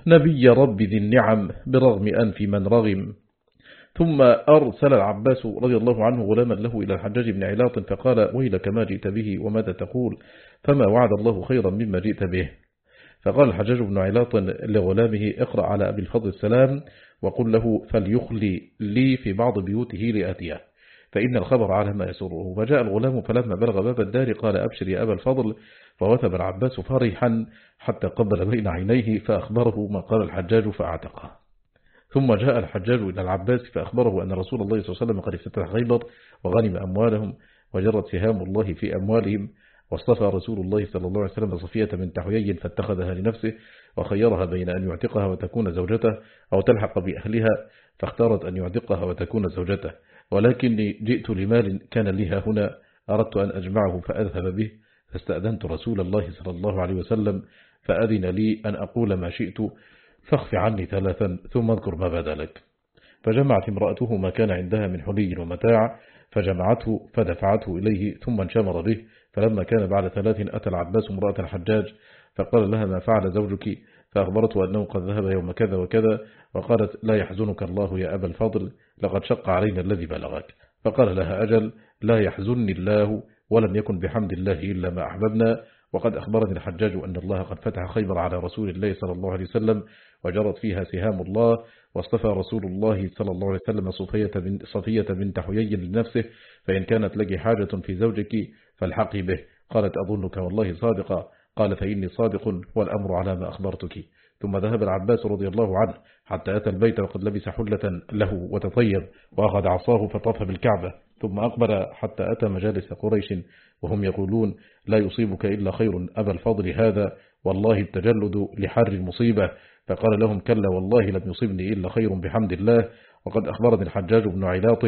نبي رب ذي النعم برغم أنف من رغم. ثم أرسل العباس رضي الله عنه غلاما له إلى الحجاج بن علاط فقال ويلك ما جئت به وماذا تقول؟ فما وعد الله خيرا مما جئت به. فقال الحجاج بن علاط لغلامه اقرأ على أبي الفضل السلام وقل له فليخلي لي في بعض بيوته لآتيه. فإن الخبر على ما يسره. فجاء الغلام فلما بلغ باب الدار قال أبشر يا أبا الفضل. فوثب العباس فرحا حتى قبل بين عينيه فأخبره ما قال الحجاج فأعتقه. ثم جاء الحجاج إلى العباس فأخبره أن رسول الله صلى الله عليه وسلم قد افتتح خيبر وغنم أموالهم وجرت سهام الله في أموالهم. واصطفى رسول الله صلى الله عليه وسلم صفية من تحيي فاتخذها لنفسه وخيرها بين أن يعتقها وتكون زوجته أو تلحق بأهلها فاختارت أن يعتقها وتكون زوجته. ولكني جئت لمال كان لها هنا أردت أن أجمعه فأذهب به فاستأذنت رسول الله صلى الله عليه وسلم فأذن لي أن أقول ما شئت فاخف عني ثلاثا ثم اذكر ما بدا لك فجمعت امرأته ما كان عندها من حلي ومتاع فجمعته فدفعته إليه ثم انشمر به فلما كان بعد ثلاث أتى العباس امرأة الحجاج فقال لها ما فعل زوجك؟ فأخبرته أنه قد ذهب يوم كذا وكذا وقالت لا يحزنك الله يا أبا الفضل لقد شق علينا الذي بلغك. فقال لها أجل لا يحزنني الله ولم يكن بحمد الله إلا ما أحببنا. وقد أخبرني الحجاج أن الله قد فتح خيبر على رسول الله صلى الله عليه وسلم وجرت فيها سهام الله واصطفى رسول الله صلى الله عليه وسلم صفية, بن صفية بنت حيي لنفسه فإن كانت لك حاجة في زوجك فالحقي به. قالت أظنك والله صادقة. قال فإني صادق والأمر على ما أخبرتك. ثم ذهب العباس رضي الله عنه حتى أتى البيت وقد لبس حلة له وتطيب وأخذ عصاه فطاف بالكعبة. ثم أقبل حتى أتى مجالس قريش وهم يقولون لا يصيبك إلا خير. أبا الفضل هذا. والله التجلد لحر المصيبة. فقال لهم كلا والله لم يصبني إلا خير بحمد الله. وقد أخبرني الحجاج بن علاط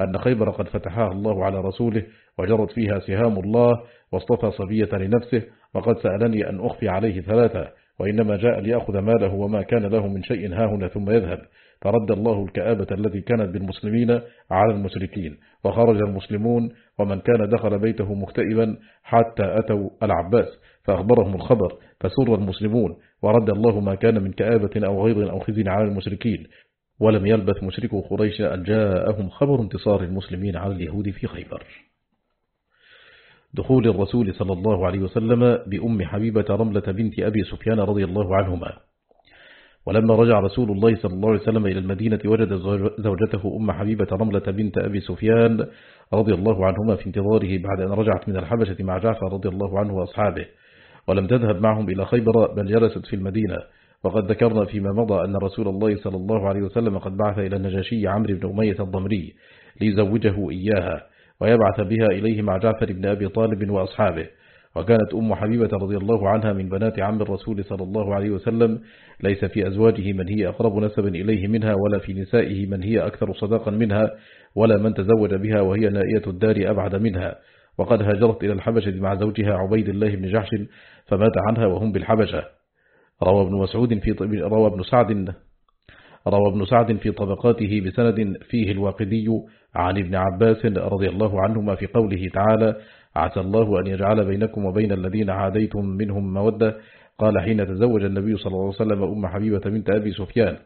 أن خيبر قد فتحها الله على رسوله وجرت فيها سهام الله واصطفى صبية لنفسه وقد سألني أن أخفي عليه ثلاثة وإنما جاء ليأخذ ماله وما كان له من شيء هاهنا ثم يذهب. فرد الله الكآبة التي كانت بالمسلمين على المشركين وخرج المسلمون ومن كان دخل بيته مكتئبا حتى أتوا العباس فأخبرهم الخبر فسر المسلمون ورد الله ما كان من كآبة أو غيظ أو خزي على المشركين. ولم يلبث مشركو قريش أن جاءهم خبر انتصار المسلمين على اليهود في خيبر. دخول الرسول صلى الله عليه وسلم بأم حبيبة رملة بنت أبي سفيان رضي الله عنهما. ولما رجع رسول الله صلى الله عليه وسلم إلى المدينة وجد زوجته أم حبيبة رملة بنت أبي سفيان رضي الله عنهما في انتظاره بعد أن رجعت من الحبشة مع جعفر رضي الله عنه وأصحابه. ولم تذهب معهم إلى خيبر بل جلست في المدينة. وقد ذكرنا فيما مضى أن رسول الله صلى الله عليه وسلم قد بعث إلى النجاشي عمرو بن أمية الضمري ليزوجه إياها ويبعث بها إليه مع جعفر بن أبي طالب وأصحابه. وكانت أم حبيبة رضي الله عنها من بنات عم الرسول صلى الله عليه وسلم ليس في أزواجه من هي أقرب نسبا إليه منها ولا في نسائه من هي أكثر صداقا منها ولا من تزوج بها وهي نائية الدار أبعد منها. وقد هاجرت إلى الحبشة مع زوجها عبيد الله بن جحش فمات عنها وهم بالحبشة. روى ابن مسعود في روى ابن سعد روى ابن سعد في طبقاته بسند فيه الواقدي عن ابن عباس رضي الله عنهما في قوله تعالى عسى الله أن يجعل بينكم وبين الذين عاديتم منهم مودة. قال حين تزوج النبي صلى الله عليه وسلم أم حبيبة بنت أبي سفيان.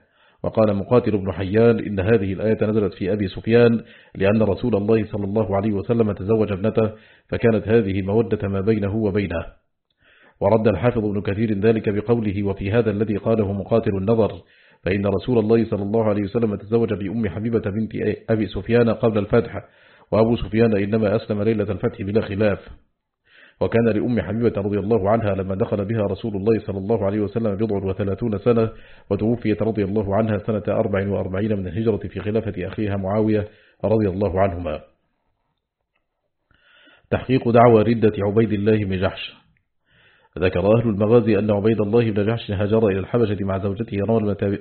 وقال مقاتل بن حيان إن هذه الآية نزلت في أبي سفيان لأن رسول الله صلى الله عليه وسلم تزوج ابنته فكانت هذه مودة ما بينه وبينه ورد الحافظ ابن كثير ذلك بقوله وفي هذا الذي قاله مقاتل النظر فإن رسول الله صلى الله عليه وسلم تزوج بأم حبيبة بنت أبي سفيان قبل الفتح وأبو سفيان إنما أسلم ليلة الفتح بلا خلاف. وكان لأم حبيبة رضي الله عنها لما دخل بها رسول الله صلى الله عليه وسلم بضع وثلاثون سنة وتوفيت رضي الله عنها سنة أربع وأربعين من الهجرة في خلافة أخيها معاوية رضي الله عنهما. تحقيق دعوى ردة عبيد الله بن جحش. ذكر أهل المغازي أن عبيد الله بن جحش هاجر إلى الحبشة مع زوجته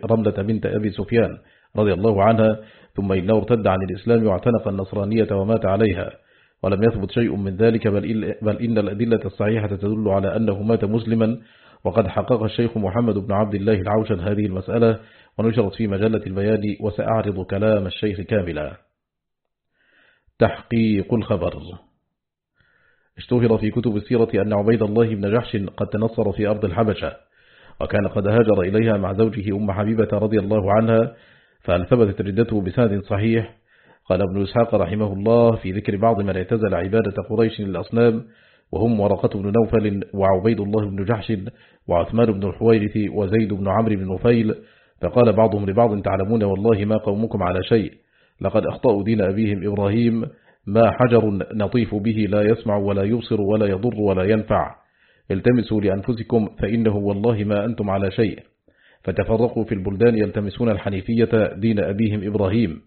رملة بنت أبي سفيان رضي الله عنها ثم إنه ارتد عن الإسلام واعتنق النصرانية ومات عليها. ولم يثبت شيء من ذلك بل, إن الأدلة الصحيحة تدل على أنه مات مسلما وقد حقق الشيخ محمد بن عبد الله العوشن هذه المسألة ونشرت في مجلة البيان وسأعرض كلام الشيخ كاملا. تحقيق الخبر. اشتهر في كتب السيرة أن عبيد الله بن جحش قد تنصر في أرض الحبشة وكان قد هاجر إليها مع زوجه أم حبيبة رضي الله عنها فهل ثبتت ردته بسند صحيح. قال ابن إسحاق رحمه الله في ذكر بعض من اعتزل عبادة قريش للأصنام وهم ورقة بن نوفل وعبيد الله بن جحش وعثمان بن الحويرث وزيد بن عمرو بن نفيل. فقال بعضهم لبعض تعلمون والله ما قومكم على شيء لقد أخطأوا دين أبيهم إبراهيم ما حجر نطيف به لا يسمع ولا يبصر ولا يضر ولا ينفع. التمسوا لأنفسكم فإنه والله ما أنتم على شيء. فتفرقوا في البلدان يلتمسون الحنيفية دين أبيهم إبراهيم.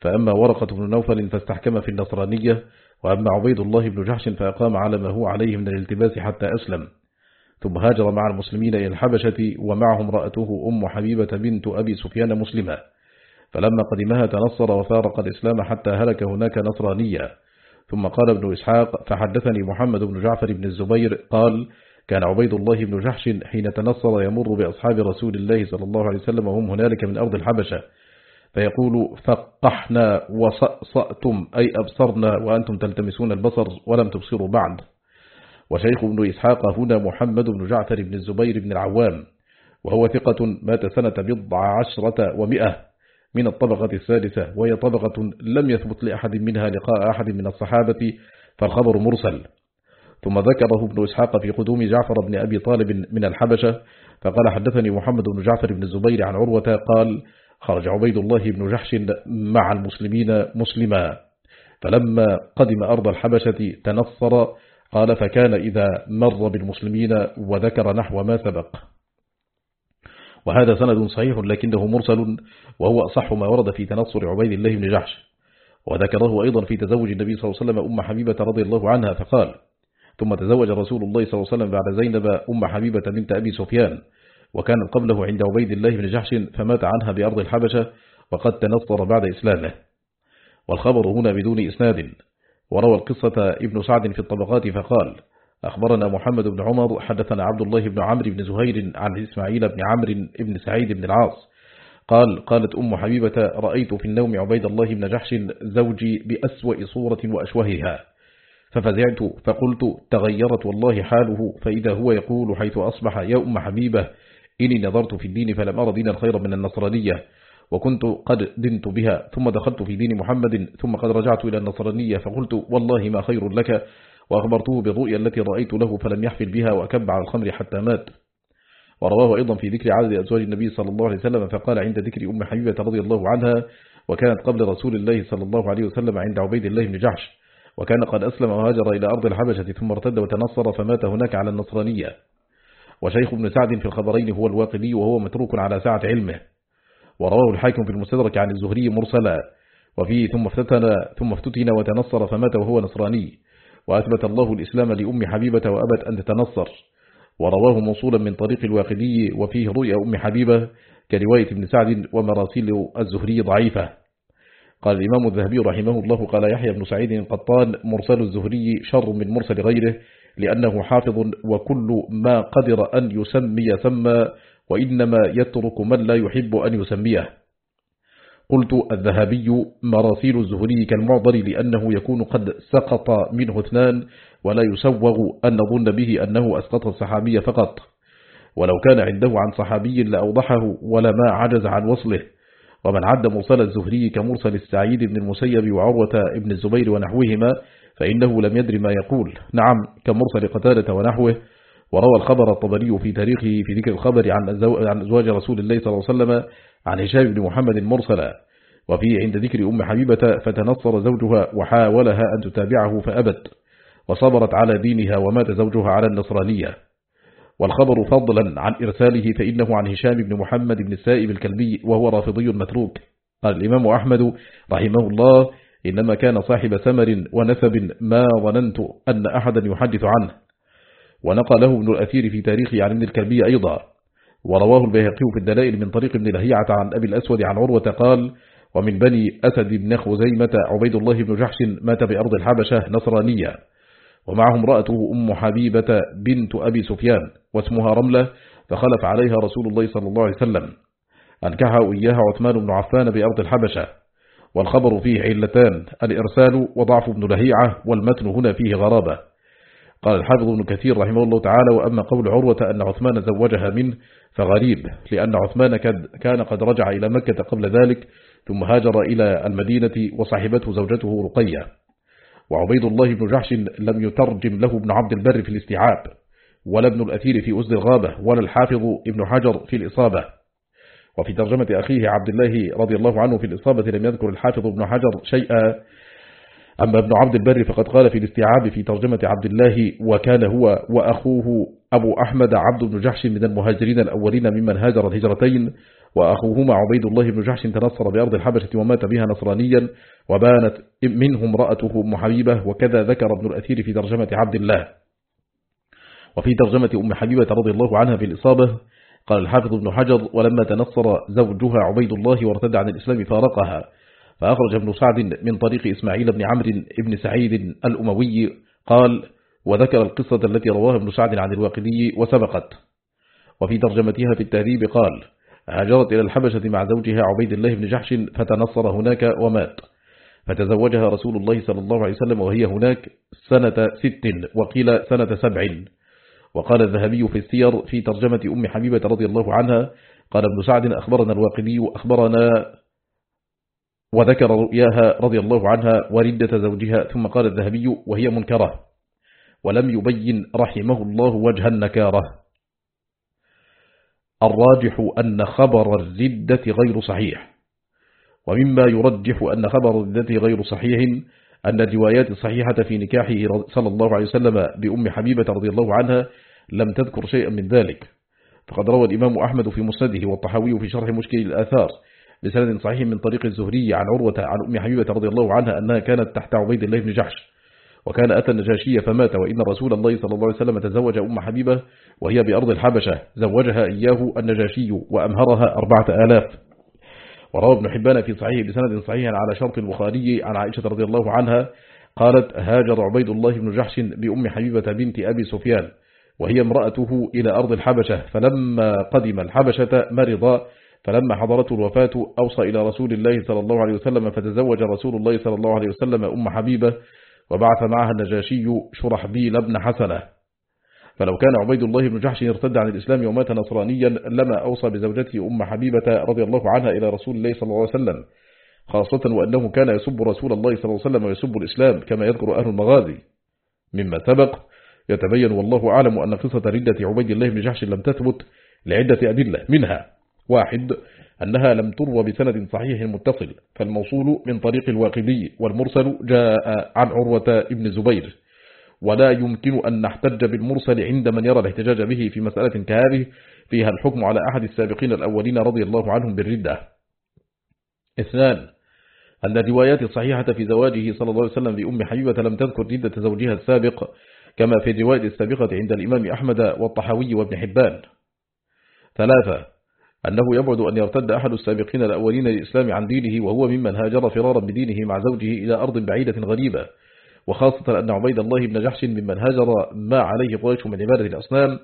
فأما ورقة بن نوفل فاستحكم في النصرانية وأما عبيد الله بن جحش فأقام على ما هو عليه من الالتباس حتى أسلم. ثم هاجر مع المسلمين إلى الحبشة ومعهم رأته أم حبيبة بنت أبي سفيان مسلمة. فلما قدمها تنصر وفارق الإسلام حتى هلك هناك نصرانية. ثم قال ابن إسحاق فحدثني محمد بن جعفر بن الزبير قال كان عبيد الله بن جحش حين تنصر يمر بأصحاب رسول الله صلى الله عليه وسلم وهم هنالك من أرض الحبشة. فيقول فقحنا وصأتم أي أبصرنا وأنتم تلتمسون البصر ولم تبصروا بعد. وشيخ ابن إسحاق هنا محمد بن جعفر بن الزبير بن العوام وهو ثقة مات سنة بضع عشرة ومئة. من الطبقة السادسة وهي طبقة لم يثبت لأحد منها لقاء أحد من الصحابة فالخبر مرسل. ثم ذكره ابن إسحاق في قدوم جعفر بن أبي طالب من الحبشة فقال حدثني محمد بن جعفر بن الزبير عن عروة قال خرج عبيد الله بن جحش مع المسلمين مسلما. فلما قدم أرض الحبشة تنصر قال فكان إذا مر بالمسلمين وذكر نحو ما سبق. وهذا سند صحيح لكنه مرسل وهو أصح ما ورد في تنصر عبيد الله بن جحش. وذكره أيضا في تزوج النبي صلى الله عليه وسلم أم حبيبة رضي الله عنها فقال ثم تزوج رسول الله صلى الله عليه وسلم بعد زينب أم حبيبة بنت أبي سفيان وكان قبله عند عبيد الله بن جحش فمات عنها بأرض الحبشة وقد تنصر بعد إسلامه. والخبر هنا بدون إسناد. وروى القصة ابن سعد في الطبقات فقال أخبرنا محمد بن عمر حدثنا عبد الله بن عمرو بن زهير عن إسماعيل بن عمرو بن سعيد بن العاص. قال قالت أم حبيبة رأيت في النوم عبيد الله بن جحش زوجي بأسوأ صورة وأشوهها. ففزعت فقلت تغيرت والله حاله فإذا هو يقول حيث أصبح يا أم حبيبة إني نظرت في الدين فلم أرى دينا خيرا من النصرانية وكنت قد دنت بها ثم دخلت في دين محمد ثم قد رجعت إلى النصرانية فقلت والله ما خير لك وأخبرته بالرؤيا التي رأيت له فلم يحفل بها وأكب على الخمر حتى مات. ورواه أيضا في ذكر عدد أزواج النبي صلى الله عليه وسلم فقال عند ذكر أم حبيبة رضي الله عنها وكانت قبل رسول الله صلى الله عليه وسلم عند عبيد الله بن جحش وكان قد أسلم وهاجر إلى أرض الحبشة ثم ارتد وتنصر فمات هناك على النصرانية. وشيخ ابن سعد في الخبرين هو الواقدي وهو متروك على ساعة علمه. ورواه الحاكم في المستدرك عن الزهري مرسلا وفيه ثم افتتن, ثم افتتن وتنصر فمات وهو نصراني. وأثبت الله الإسلام لأم حبيبة وأبت أن تتنصر. ورواه موصولا من طريق الواقدي وفيه رؤيا أم حبيبة كرواية ابن سعد ومراسيل الزهري ضعيفة. قال الإمام الذهبي رحمه الله قال يحيى بن سعيد القطان مرسل الزهري شر من مرسل غيره لأنه حافظ وكل ما قدر أن يسمي سمى وإنما يترك من لا يحب أن يسميه. قلت الذهبي مراسيل الزهري كالمعضل لأنه يكون قد سقط منه اثنان ولا يسوغ أن نظن به أنه أسقط الصحابي فقط. ولو كان عنده عن صحابي لأوضحه ولما عجز عن وصله. ومن عد مرسل الزهري كمرسل السعيد بن المسيب وعروة ابن الزبير ونحوهما فإنه لم يدري ما يقول. نعم كمرسل قتالة ونحوه. وروى الخبر الطبري في تاريخه في ذكر الخبر عن أزواج رسول الله صلى الله عليه وسلم عن هشام بن محمد مرسلا وفيه عند ذكر أم حبيبة فتنصر زوجها وحاولها أن تتابعه فأبت وصبرت على دينها ومات زوجها على النصرانية. والخبر فضلا عن إرساله فإنه عن هشام بن محمد بن السائب الكلبي وهو رافضي متروك. قال الإمام أحمد رحمه الله إنما كان صاحب سمر ونسب ما ظننت أن أحدا يحدث عنه. ونقله ابن الأثير في تاريخه عن ابن الكلبي أيضا. ورواه البيهقي في الدلائل من طريق ابن لهيعة عن أبي الأسود عن عروة قال ومن بني أسد بن خزيمة عبيد الله بن جحش مات بأرض الحبشة نصرانية ومعه امرأته أم حبيبة بنت أبي سفيان واسمها رملة فخلف عليها رسول الله صلى الله عليه وسلم. أنكحها إياها عثمان بن عفان بأرض الحبشة والخبر فيه علتان الإرسال وضعف ابن لهيعة والمتن هنا فيه غرابة. قال الحافظ ابن كثير رحمه الله تعالى وأما قول عروة أن عثمان زوجها منه فغريب لأن عثمان كان قد رجع إلى مكة قبل ذلك ثم هاجر إلى المدينة وصاحبته زوجته رقية. وعبيد الله بن جحش لم يترجم له ابن عبد البر في الاستيعاب ولا ابن الأثير في أسد الغابة ولا الحافظ ابن حجر في الإصابة. وفي ترجمة أخيه عبد الله رضي الله عنه في الإصابة لم يذكر الحافظ ابن حجر شيئا أما ابن عبد البر فقد قال في الاستيعاب في ترجمة عبد الله وكان هو وأخوه أبو أحمد عبد بن جحش من المهاجرين الأولين ممن هاجر الهجرتين وأخوهما عبيد الله بن جحش تنصر بأرض الحبشة ومات بها نصرانيا وبانت منه امرأته أم حبيبة وكذا ذكر ابن الأثير في ترجمة عبد الله. وفي ترجمة أم حبيبة رضي الله عنها في الإصابة قال الحافظ ابن حجر ولما تنصر زوجها عبيد الله وارتد عن الإسلام فارقها. فأخرج ابن سعد من طريق إسماعيل بن عمرو بن سعيد الأموي قال وذكر القصة التي رواها ابن سعد عن الواقدي وسبقت. وفي ترجمتها في التهذيب قال هاجرت إلى الحبشة مع زوجها عبيد الله بن جحش فتنصر هناك ومات. فتزوجها رسول الله صلى الله عليه وسلم وهي هناك سنة ست وقيل سنة سبع. وقال الذهبي في السير في ترجمة أم حبيبة رضي الله عنها قال ابن سعد أخبرنا الواقدي أخبرنا وذكر رؤياها رضي الله عنها وردة زوجها ثم قال الذهبي وهي منكرة. ولم يبين رحمه الله وجه النكارة. الراجح أن خبر الردة غير صحيح. ومما يرجح أن خبر الردة غير صحيح أن الروايات الصحيحة في نكاحه صلى الله عليه وسلم بأم حبيبة رضي الله عنها لم تذكر شيئا من ذلك. فقد روى الإمام أحمد في مسنده والطحاوي في شرح مشكل الآثار. بسند صحيح من طريق الزهري عن عروة عن أم حبيبة رضي الله عنها أنها كانت تحت عبيد الله بن جحش وكان أتى النجاشية فمات وإن رسول الله صلى الله عليه وسلم تزوج أم حبيبة وهي بأرض الحبشة زوجها إياه النجاشي وأمهرها أربعة آلاف. وروى ابن حبان في صحيح بسند صحيح على شرط البخاري عن عائشة رضي الله عنها قالت هاجر عبيد الله بن جحش بأم حبيبة بنت أبي سفيان وهي امرأته إلى أرض الحبشة فلما قدم الحبشة مرض فلما حضرته الوفاة أوصى إلى رسول الله صلى الله عليه وسلم فتزوج رسول الله صلى الله عليه وسلم أم حبيبة وبعث معها النجاشي شرحبيل بن حسنة. فلو كان عبيد الله بن جحش ارتد عن الإسلام ومات نصرانيا لما أوصى بزوجته أم حبيبة رضي الله عنها إلى رسول الله صلى الله عليه وسلم خاصة وأنه كان يسب رسول الله صلى الله عليه وسلم ويسب الإسلام كما يذكر أهل المغازي. مما سبق يتبين والله أعلم أن قصة ردة عبيد الله بن جحش لم تثبت لعدة أدلة منها. واحد أنها لم تروى بسند صحيح متصل فالموصول من طريق الواقدي والمرسل جاء عن عروة ابن زبير ولا يمكن أن نحتج بالمرسل عند من يرى الاحتجاج به في مسألة كهذه فيها الحكم على أحد السابقين الأولين رضي الله عنهم بالردة. اثنان أن الروايات الصحيحة في زواجه صلى الله عليه وسلم بأم حبيبة لم تذكر ردة زوجها السابق كما في الرواية السابقة عند الإمام أحمد والطحاوي وابن حبان. ثلاثة أنه يبعد أن يرتد أحد السابقين الأولين للإسلام عن دينه وهو ممن هاجر فرارا بدينه مع زوجه إلى أرض بعيدة غريبة وخاصة أن عبيد الله بن جحش ممن هاجر ما عليه قريش من عبادة الأصنام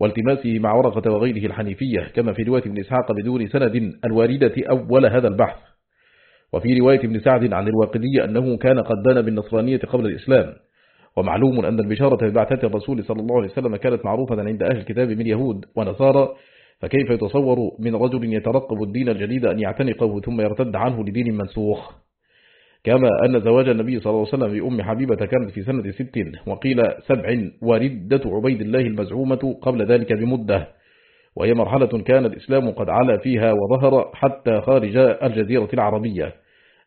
والتماسه مع ورقة وغيره الحنيفية كما في رواية ابن إسحاق بدون سند الواردة أول هذا البحث. وفي رواية ابن سعد عن الواقدية أنه كان قد بان بالنصرانية قبل الإسلام. ومعلوم أن البشارة ببعثة الرسول صلى الله عليه وسلم كانت معروفة عند أهل الكتاب من يهود ونصارى فكيف يتصور من رجل يترقب الدين الجديد أن يعتنقه ثم يرتد عنه لدين منسوخ؟ كما أن زواج النبي صلى الله عليه وسلم بأم حبيبة كانت في سنة ست وقيل سبع وردة عبيد الله المزعومة قبل ذلك بمدة وهي مرحلة كان الإسلام قد علا فيها وظهر حتى خارج الجزيرة العربية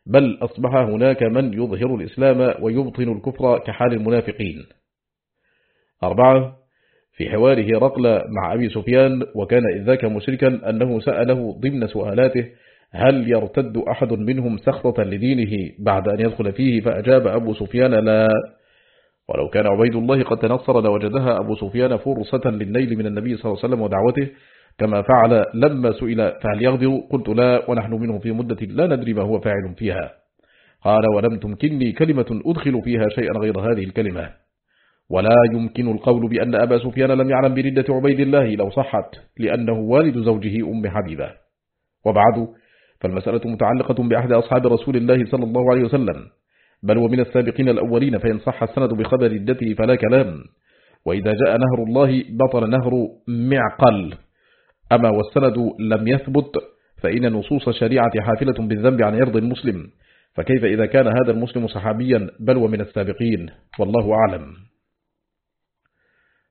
بل أصبح هناك من يظهر الإسلام ويبطن الكفر كحال المنافقين. أربعة في حواره رقل مع أبي سفيان وكان إذ ذاك مشركا أنه سأله ضمن سؤالاته هل يرتد أحد منهم سخطة لدينه بعد أن يدخل فيه فأجاب أبو سفيان لا. ولو كان عبيد الله قد تنصر لوجدها أبو سفيان فرصة للنيل من النبي صلى الله عليه وسلم ودعوته كما فعل لما سئل فهل يغدر؟ قلت لا ونحن منه في مدة لا ندري ما هو فاعل فيها. قال ولم تمكنني كلمة أدخل فيها شيئا غير هذه الكلمة. ولا يمكن القول بأن أبا سفيان لم يعلم بردة عبيد الله لو صحت لأنه والد زوجه أم حبيبة. وبعد فالمسألة متعلقة بأحد أصحاب رسول الله صلى الله عليه وسلم. بل ومن السابقين الأولين فإن صح السند بخبر ردته فلا كلام. وإذا جاء نهر الله بطل نهر معقل. أما والسند لم يثبت فإن نصوص الشريعة حافلة بالذنب عن يرضي المسلم. فكيف إذا كان هذا المسلم صحابيا؟ بل ومن السابقين. والله أعلم.